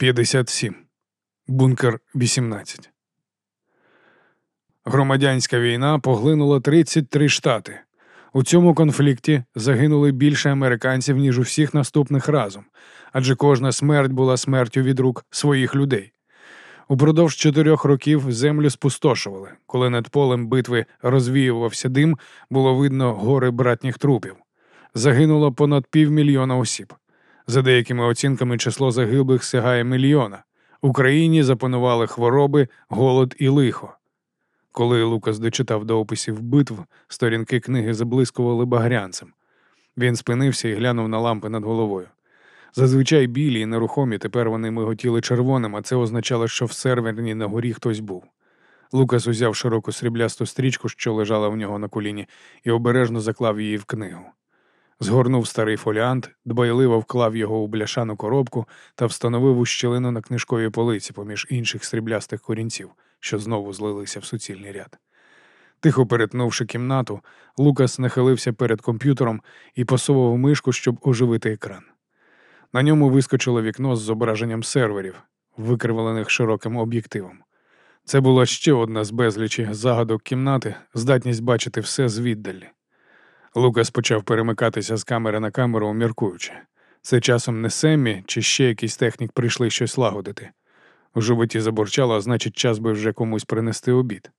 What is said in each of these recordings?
57. Бункер 18. Громадянська війна поглинула 33 штати. У цьому конфлікті загинули більше американців, ніж у всіх наступних разом, адже кожна смерть була смертю від рук своїх людей. Упродовж чотирьох років землю спустошували. Коли над полем битви розвіювався дим, було видно гори братніх трупів. Загинуло понад півмільйона осіб. За деякими оцінками, число загиблих сягає мільйона. В Україні запанували хвороби, голод і лихо. Коли Лукас дочитав до описів битв, сторінки книги заблискували багрянцем. Він спинився і глянув на лампи над головою. Зазвичай білі і нерухомі, тепер вони миготіли червоним, а це означало, що в серверні на горі хтось був. Лукас узяв широку сріблясту стрічку, що лежала в нього на коліні, і обережно заклав її в книгу. Згорнув старий фоліант, дбайливо вклав його у бляшану коробку та встановив у щілину на книжковій полиці поміж інших сріблястих корінців, що знову злилися в суцільний ряд. Тихо перетнувши кімнату, Лукас нахилився перед комп'ютером і посував мишку, щоб оживити екран. На ньому вискочило вікно з зображенням серверів, викривлених широким об'єктивом. Це була ще одна з безлічі загадок кімнати, здатність бачити все звіддалі. Лукас почав перемикатися з камери на камеру, міркуючи. Це часом не Семмі чи ще якийсь технік прийшли щось лагодити. У животі заборчало, а значить, час би вже комусь принести обід.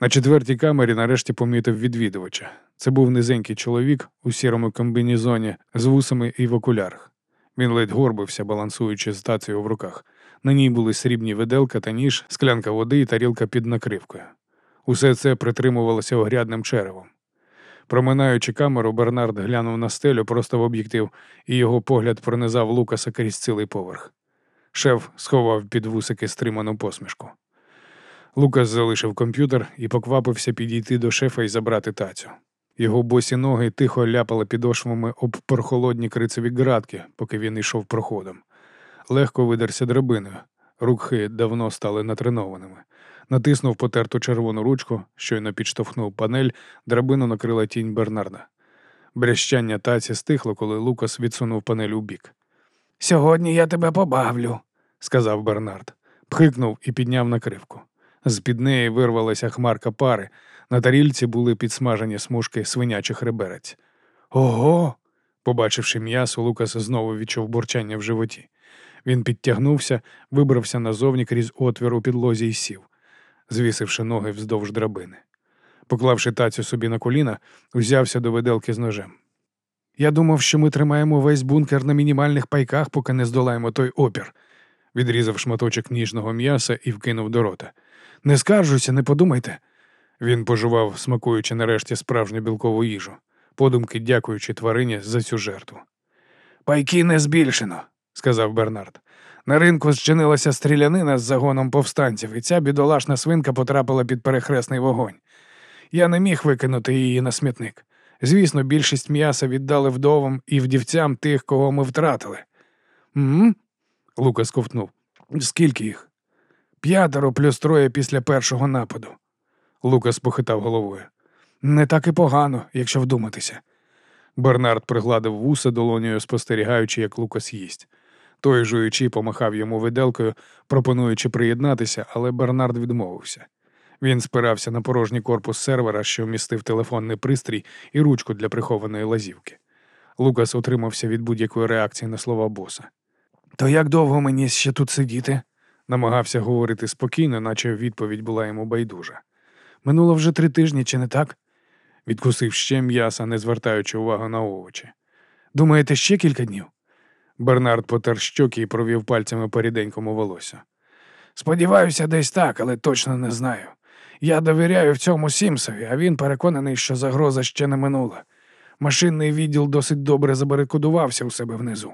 На четвертій камері нарешті помітив відвідувача. Це був низенький чоловік у сірому комбінізоні з вусами і в окулярах. Він ледь горбився, балансуючи з тацією в руках. На ній були срібні виделка та ніж, склянка води і тарілка під накривкою. Усе це притримувалося огрядним черевом. Проминаючи камеру, Бернард глянув на стелю просто в об'єктив, і його погляд пронизав Лукаса крізь цілий поверх. Шеф сховав під вусики стриману посмішку. Лукас залишив комп'ютер і поквапився підійти до шефа і забрати тацю. Його босі ноги тихо ляпали підошвами об прохолодні крицеві ґратки, поки він йшов проходом. Легко видерся драбиною. Руки давно стали натренованими. Натиснув потерту червону ручку, щойно підштовхнув панель, драбину накрила тінь Бернарда. Брящання таці стихло, коли Лукас відсунув панель у бік. Сьогодні я тебе побавлю, сказав Бернард. Пхикнув і підняв накривку. З під неї вирвалася хмарка пари. На тарільці були підсмажені смужки свинячих реберець. Ого. Побачивши м'ясо, Лукас знову відчув бурчання в животі. Він підтягнувся, вибрався назовні крізь отвір у підлозі і сів, звісивши ноги вздовж драбини. Поклавши тацю собі на коліна, узявся до виделки з ножем. Я думав, що ми тримаємо весь бункер на мінімальних пайках, поки не здолаємо той опір, відрізав шматочок ніжного м'яса і вкинув до рота. Не скаржуся, не подумайте. Він пожував, смакуючи нарешті справжню білкову їжу, подумки дякуючи тварині за цю жертву. Пайки не збільшено, сказав Бернард. На ринку зчинилася стрілянина з загоном повстанців, і ця бідолашна свинка потрапила під перехресний вогонь. Я не міг викинути її на смітник. Звісно, більшість м'яса віддали вдовам і вдівцям тих, кого ми втратили. «М-м?» – Лукас ковтнув. Скільки їх? П'ятеро плюс троє після першого нападу. Лукас похитав головою. Не так і погано, якщо вдуматися. Бернард пригладив вуса долонею, спостерігаючи, як Лукас їсть. Той жуючи помахав йому виделкою, пропонуючи приєднатися, але Бернард відмовився. Він спирався на порожній корпус сервера, що вмістив телефонний пристрій і ручку для прихованої лазівки. Лукас утримався від будь-якої реакції на слова боса. То як довго мені ще тут сидіти? намагався говорити спокійно, наче відповідь була йому байдужа. Минуло вже три тижні, чи не так? Відкусив ще м'яса, не звертаючи увагу на овочі. Думаєте, ще кілька днів? Бернард потер щоки і провів пальцями по ріденькому волосся. Сподіваюся, десь так, але точно не знаю. Я довіряю в цьому Сімсові, а він переконаний, що загроза ще не минула. Машинний відділ досить добре забарикодувався у себе внизу.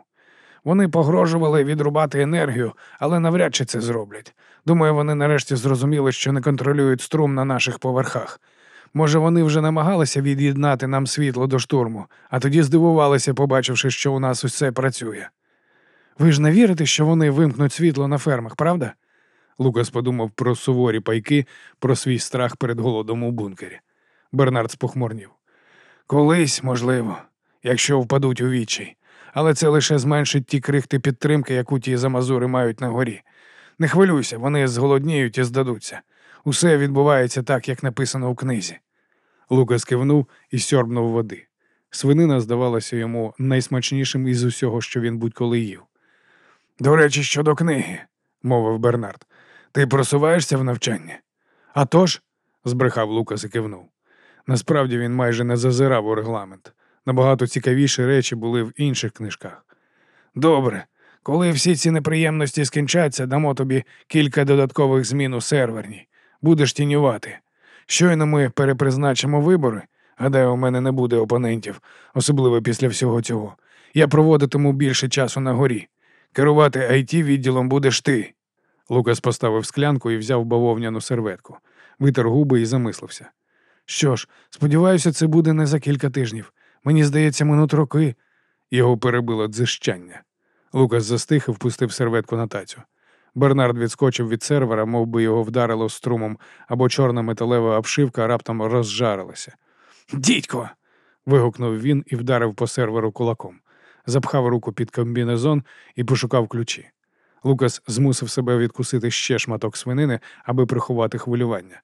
Вони погрожували відрубати енергію, але навряд чи це зроблять. Думаю, вони нарешті зрозуміли, що не контролюють струм на наших поверхах. Може, вони вже намагалися від'єднати нам світло до штурму, а тоді здивувалися, побачивши, що у нас усе працює. Ви ж не вірите, що вони вимкнуть світло на фермах, правда? Лукас подумав про суворі пайки, про свій страх перед голодом у бункері. Бернард спохмурнів. Колись, можливо, якщо впадуть у відчай. але це лише зменшить ті крихти підтримки, яку ті замазури мають на горі. Не хвилюйся, вони зголодніють і здадуться. Усе відбувається так, як написано у книзі. Лукас кивнув і сьорбнув води. Свинина здавалася йому найсмачнішим із усього, що він будь-коли їв. До речі, щодо книги, мовив Бернард, ти просуваєшся в навчанні? «А тож», – збрехав Лукас і кивнув. Насправді він майже не зазирав у регламент. Набагато цікавіші речі були в інших книжках. Добре, коли всі ці неприємності скінчаться, дамо тобі кілька додаткових змін у серверній. Будеш тінювати. Щойно ми перепризначимо вибори. Гадаю, у мене не буде опонентів, особливо після всього цього. Я проводитиму більше часу на горі. Керувати it відділом будеш ти. Лукас поставив склянку і взяв бавовняну серветку, витер губи і замислився. Що ж, сподіваюся, це буде не за кілька тижнів. Мені здається, минут роки. Його перебило дзищання. Лукас застиг і впустив серветку на тацю. Бернард відскочив від сервера, мов би його вдарило струмом, або чорна металева обшивка раптом розжарилася. Дідько. вигукнув він і вдарив по серверу кулаком, запхав руку під комбінезон і пошукав ключі. Лукас змусив себе відкусити ще шматок свинини, аби приховати хвилювання.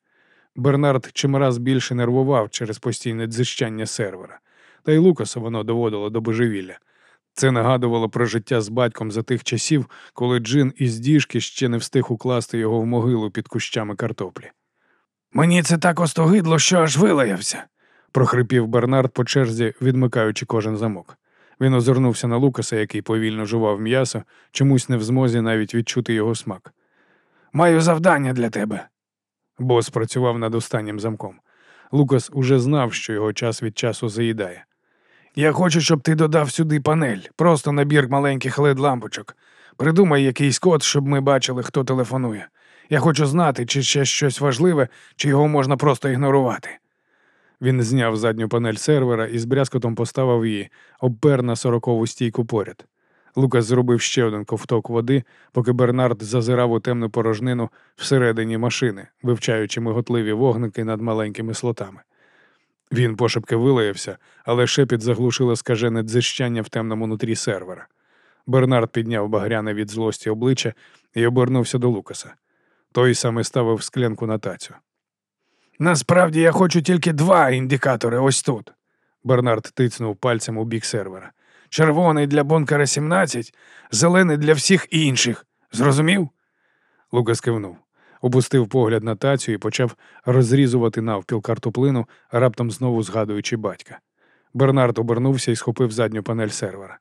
Бернард чимраз більше нервував через постійне дзищання сервера, та й Лукаса воно доводило до божевілля. Це нагадувало про життя з батьком за тих часів, коли Джин із діжки ще не встиг укласти його в могилу під кущами картоплі. Мені це так остогидло, що аж вилаявся, прохрипів Бернард по черзі, відмикаючи кожен замок. Він озирнувся на Лукаса, який повільно жував м'ясо, чомусь не в змозі навіть відчути його смак. Маю завдання для тебе. Бос працював над останнім замком. Лукас уже знав, що його час від часу заїдає. Я хочу, щоб ти додав сюди панель, просто набір маленьких led лампочок. Придумай якийсь код, щоб ми бачили, хто телефонує. Я хочу знати, чи ще щось важливе, чи його можна просто ігнорувати. Він зняв задню панель сервера і з брязкотом поставив її, обпер на сорокову стійку поряд. Лукас зробив ще один ковток води, поки Бернард зазирав у темну порожнину всередині машини, вивчаючи миготливі вогники над маленькими слотами. Він пошепки вилаявся, але шепіт заглушило скажене дзищання в темному нутрі сервера. Бернард підняв багряне від злості обличчя і обернувся до Лукаса. Той саме ставив склянку на тацю. Насправді я хочу тільки два індикатори ось тут. Бернард тицнув пальцем у бік сервера. Червоний для бункера 17, зелений для всіх інших. Зрозумів? Лукас кивнув, опустив погляд на тацю і почав розрізувати навпіл картоплину, раптом знову згадуючи батька. Бернард обернувся і схопив задню панель сервера.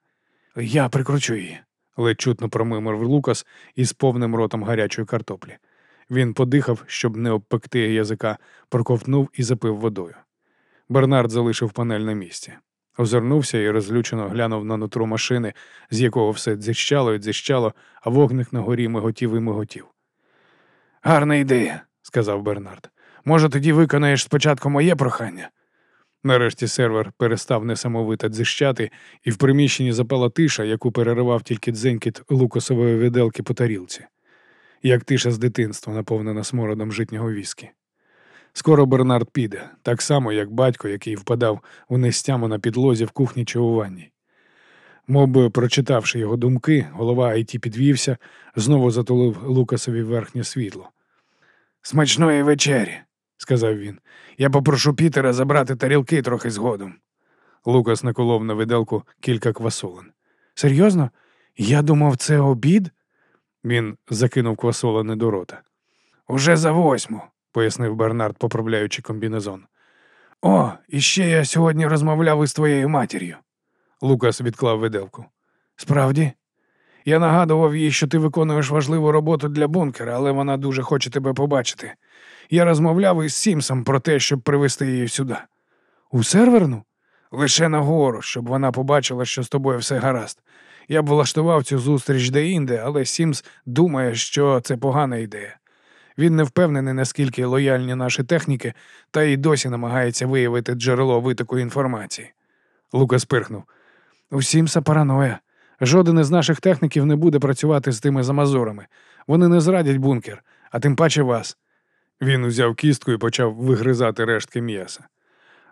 Я прикручу її, ледь чутно промимив Лукас із повним ротом гарячої картоплі. Він подихав, щоб не обпекти язика, проковтнув і запив водою. Бернард залишив панель на місці. Озирнувся і розлючено глянув на нутро машини, з якого все дзищало і дзищало, а вогник на горі миготів і миготів. Гарна ідея, сказав Бернард. Може, тоді виконаєш спочатку моє прохання? Нарешті сервер перестав несамовито дзищати, і в приміщенні запала тиша, яку переривав тільки дзенькіт лукосової виделки по тарілці, як тиша з дитинства, наповнена смородом житнього віскі. Скоро Бернард піде, так само, як батько, який впадав у нестяму на підлозі в кухні чи у ванні. Мов би, прочитавши його думки, голова Айті підвівся, знову затулив Лукасові верхнє світло. Смачної вечері, сказав він. Я попрошу Пітера забрати тарілки трохи згодом. Лукас наколов на виделку кілька квасолин. Серйозно? Я думав, це обід? Він закинув квасолини до рота. Уже за восьму, пояснив Бернард, поправляючи комбінезон. О, і ще я сьогодні розмовляв із твоєю матір'ю. Лукас відклав виделку. Справді? Я нагадував їй, що ти виконуєш важливу роботу для бункера, але вона дуже хоче тебе побачити. Я розмовляв із Сімсом про те, щоб привезти її сюди. У серверну? Лише нагору, щоб вона побачила, що з тобою все гаразд. Я б влаштував цю зустріч де-інде, але Сімс думає, що це погана ідея. Він не впевнений, наскільки лояльні наші техніки, та й досі намагається виявити джерело витоку інформації. Лукас пирхнув. У Сімса параноя. Жоден із наших техніків не буде працювати з тими замазурами. Вони не зрадять бункер, а тим паче вас. Він узяв кістку і почав вигризати рештки м'яса.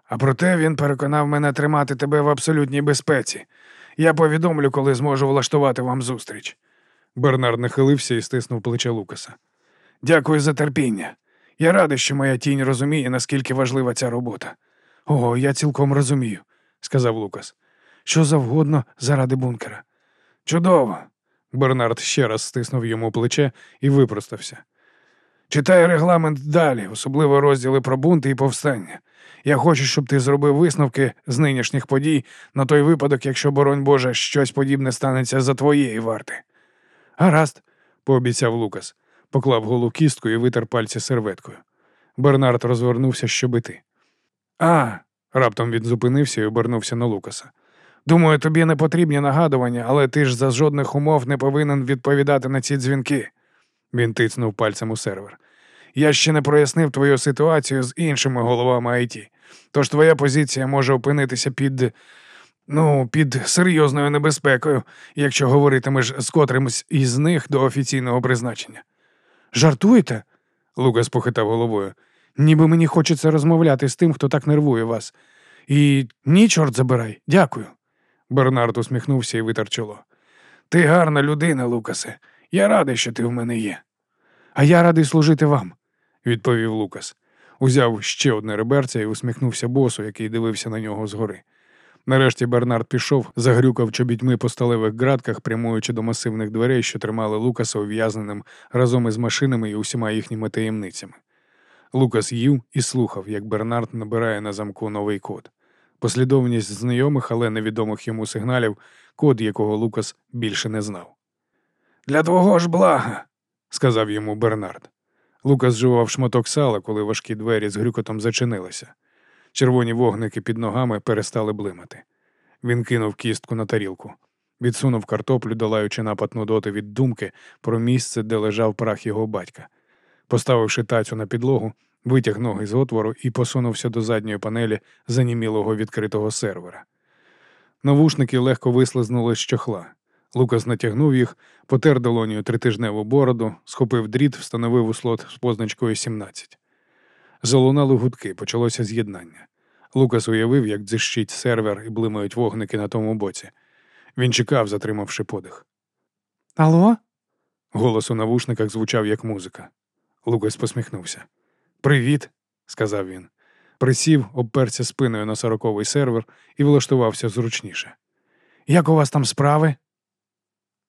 А проте він переконав мене тримати тебе в абсолютній безпеці. Я повідомлю, коли зможу влаштувати вам зустріч. Бернард нахилився і стиснув плече Лукаса. Дякую за терпіння. Я радий, що моя тінь розуміє, наскільки важлива ця робота. О, я цілком розумію, сказав Лукас. Що завгодно заради бункера. Чудово. Бернард ще раз стиснув йому плече і випростався. Читай регламент далі, особливо розділи про бунти і повстання. Я хочу, щоб ти зробив висновки з нинішніх подій на той випадок, якщо, боронь Боже, щось подібне станеться за твоєї варти. Гаразд, пообіцяв Лукас, поклав голу кістку і витер пальці серветкою. Бернард розвернувся, щоб іти. А, раптом він зупинився і обернувся на Лукаса. Думаю, тобі не потрібні нагадування, але ти ж за жодних умов не повинен відповідати на ці дзвінки. Він тицнув пальцем у сервер. Я ще не прояснив твою ситуацію з іншими головами IT. Тож твоя позиція може опинитися під, ну, під серйозною небезпекою, якщо говоритимеш з котримось із них до офіційного призначення. Жартуєте? Лукас похитав головою. Ніби мені хочеться розмовляти з тим, хто так нервує вас. І ні, чорт забирай, дякую. Бернард усміхнувся і витер чоло. Ти гарна людина, Лукасе. Я радий, що ти в мене є. А я радий служити вам, відповів Лукас. Узяв ще одне реберця і усміхнувся босу, який дивився на нього згори. Нарешті Бернард пішов, загрюкав чобітьми по сталевих ґратках, прямуючи до масивних дверей, що тримали Лукаса ув'язненим разом із машинами і усіма їхніми таємницями. Лукас їв і слухав, як Бернард набирає на замку новий код. Послідовність знайомих, але невідомих йому сигналів, код якого Лукас більше не знав. Для твого ж блага, сказав йому Бернард. Лукас жував шматок сала, коли важкі двері з грюкотом зачинилися. Червоні вогники під ногами перестали блимати. Він кинув кістку на тарілку, відсунув картоплю, долаючи напад нудоти від думки про місце, де лежав прах його батька. Поставивши тацю на підлогу, витяг ноги з отвору і посунувся до задньої панелі занімілого відкритого сервера. Навушники легко вислизнули з чохла. Лукас натягнув їх, потер долонію тритижневу бороду, схопив дріт, встановив у слот з позначкою 17. Залунали гудки, почалося з'єднання. Лукас уявив, як дзищить сервер і блимають вогники на тому боці. Він чекав, затримавши подих. Алло? Голос у навушниках звучав як музика. Лукас посміхнувся. Привіт, сказав він. Присів, обперся спиною на сороковий сервер і влаштувався зручніше. Як у вас там справи?